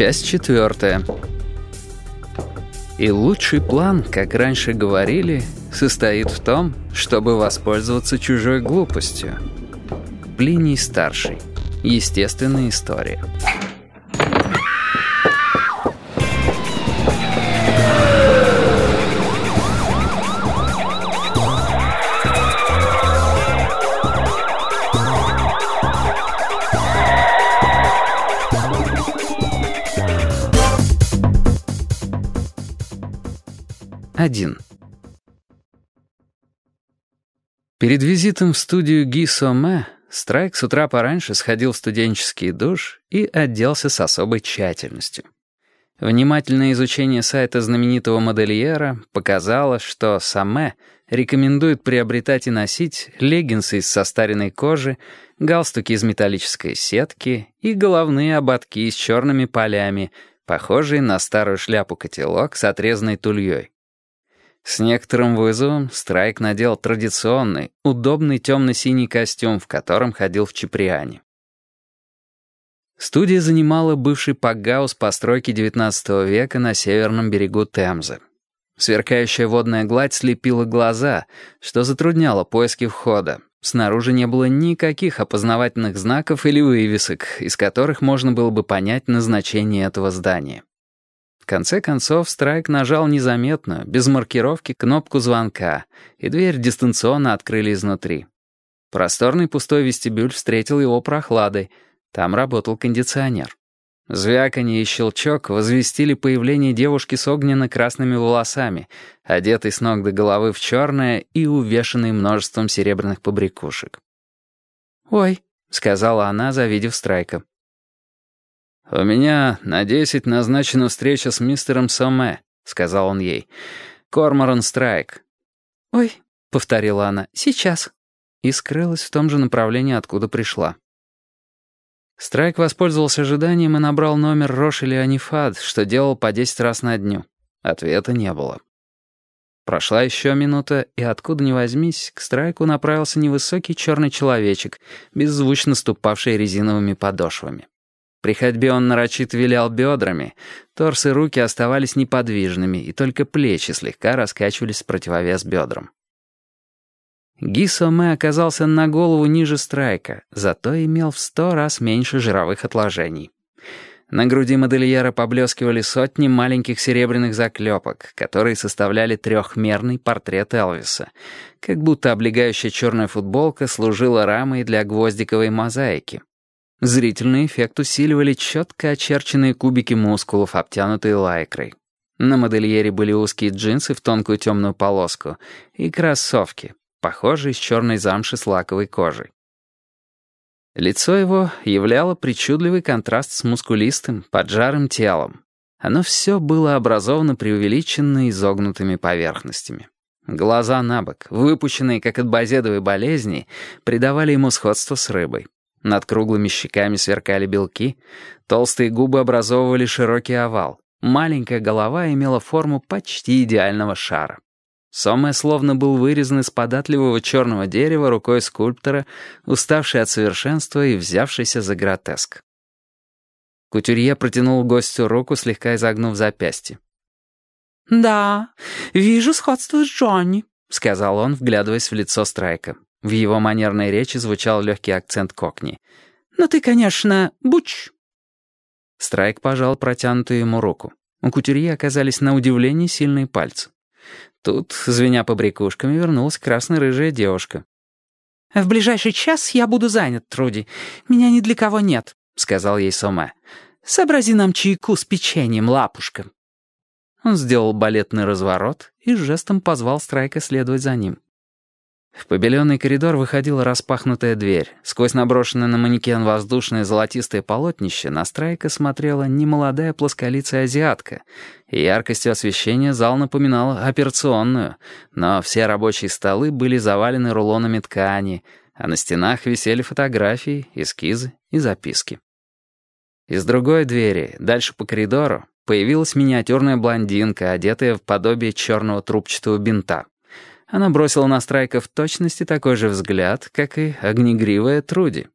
Часть четвертая. И лучший план, как раньше говорили, состоит в том, чтобы воспользоваться чужой глупостью. Плиний старший. Естественная история. Один. Перед визитом в студию Ги Соме Страйк с утра пораньше сходил в студенческий душ и оделся с особой тщательностью. Внимательное изучение сайта знаменитого модельера показало, что Саме рекомендует приобретать и носить леггинсы из состаренной кожи, галстуки из металлической сетки и головные ободки с черными полями, похожие на старую шляпу-котелок с отрезанной тульей. С некоторым вызовом Страйк надел традиционный, удобный темно-синий костюм, в котором ходил в Чеприане. Студия занимала бывший пакгаус постройки XIX века на северном берегу Темзы. Сверкающая водная гладь слепила глаза, что затрудняло поиски входа. Снаружи не было никаких опознавательных знаков или вывесок, из которых можно было бы понять назначение этого здания конце концов, Страйк нажал незаметно, без маркировки, кнопку звонка, и дверь дистанционно открыли изнутри. Просторный пустой вестибюль встретил его прохладой. Там работал кондиционер. Звяканье и щелчок возвестили появление девушки с огненно-красными волосами, одетой с ног до головы в черное и увешанной множеством серебряных побрякушек. «Ой», — сказала она, завидев Страйка. «У меня на десять назначена встреча с мистером Соме», — сказал он ей. «Корморан Страйк». «Ой», — повторила она, — «сейчас». И скрылась в том же направлении, откуда пришла. Страйк воспользовался ожиданием и набрал номер Рош или Анифад, что делал по десять раз на дню. Ответа не было. Прошла еще минута, и откуда ни возьмись, к Страйку направился невысокий черный человечек, беззвучно ступавший резиновыми подошвами. При ходьбе он нарочит вилял бедрами, торс и руки оставались неподвижными, и только плечи слегка раскачивались в противовес бедрам. Гисоме оказался на голову ниже страйка, зато имел в сто раз меньше жировых отложений. На груди модельера поблескивали сотни маленьких серебряных заклепок, которые составляли трехмерный портрет Элвиса, как будто облегающая черная футболка служила рамой для гвоздиковой мозаики. Зрительный эффект усиливали четко очерченные кубики мускулов, обтянутые лайкрой. На модельере были узкие джинсы в тонкую темную полоску и кроссовки, похожие с черной замши с лаковой кожей. Лицо его являло причудливый контраст с мускулистым, поджарым телом. Оно все было образовано преувеличенно изогнутыми поверхностями. Глаза на бок, выпущенные как от базедовой болезни, придавали ему сходство с рыбой. Над круглыми щеками сверкали белки, толстые губы образовывали широкий овал, маленькая голова имела форму почти идеального шара. Соме словно был вырезан из податливого черного дерева рукой скульптора, уставший от совершенства и взявшийся за гротеск. Кутюрье протянул гостю руку, слегка изогнув запястье. «Да, вижу сходство с Джонни», — сказал он, вглядываясь в лицо Страйка. В его манерной речи звучал легкий акцент кокни. «Но ты, конечно, буч». Страйк пожал протянутую ему руку. У кутюрье оказались на удивление сильные пальцы. Тут, звеня побрякушками, вернулась красно-рыжая девушка. «В ближайший час я буду занят, Труди. Меня ни для кого нет», — сказал ей Сома. «Сообрази нам чайку с печеньем, лапушка». Он сделал балетный разворот и жестом позвал Страйка следовать за ним. В побеленный коридор выходила распахнутая дверь. Сквозь наброшенное на манекен воздушное золотистое полотнище на Страйка смотрела немолодая плосколицая-азиатка. И яркостью освещения зал напоминал операционную, но все рабочие столы были завалены рулонами ткани, а на стенах висели фотографии, эскизы и записки. Из другой двери, дальше по коридору, появилась миниатюрная блондинка, одетая в подобие черного трубчатого бинта. Она бросила на Страйка в точности такой же взгляд, как и огнегривая Труди.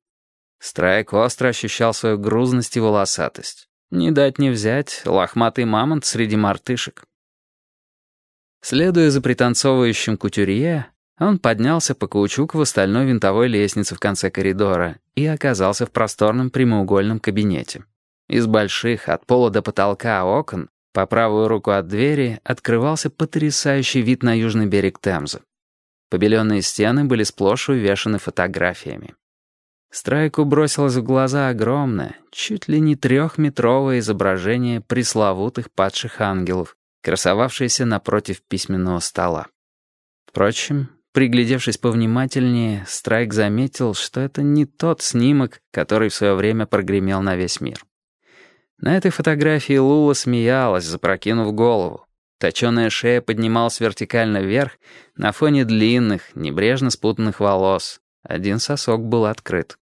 Страйк остро ощущал свою грузность и волосатость. Не дать не взять, лохматый мамонт среди мартышек. Следуя за пританцовывающим кутюрье, он поднялся по каучуково стальной винтовой лестнице в конце коридора и оказался в просторном прямоугольном кабинете. Из больших, от пола до потолка окон, по правую руку от двери, открывался потрясающий вид на южный берег Темзы. Побеленные стены были сплошь увешаны фотографиями. Страйку бросилось в глаза огромное, чуть ли не трехметровое изображение пресловутых падших ангелов, красовавшееся напротив письменного стола. Впрочем, приглядевшись повнимательнее, Страйк заметил, что это не тот снимок, который в свое время прогремел на весь мир. На этой фотографии Лула смеялась, запрокинув голову. Точеная шея поднималась вертикально вверх на фоне длинных, небрежно спутанных волос. Один сосок был открыт.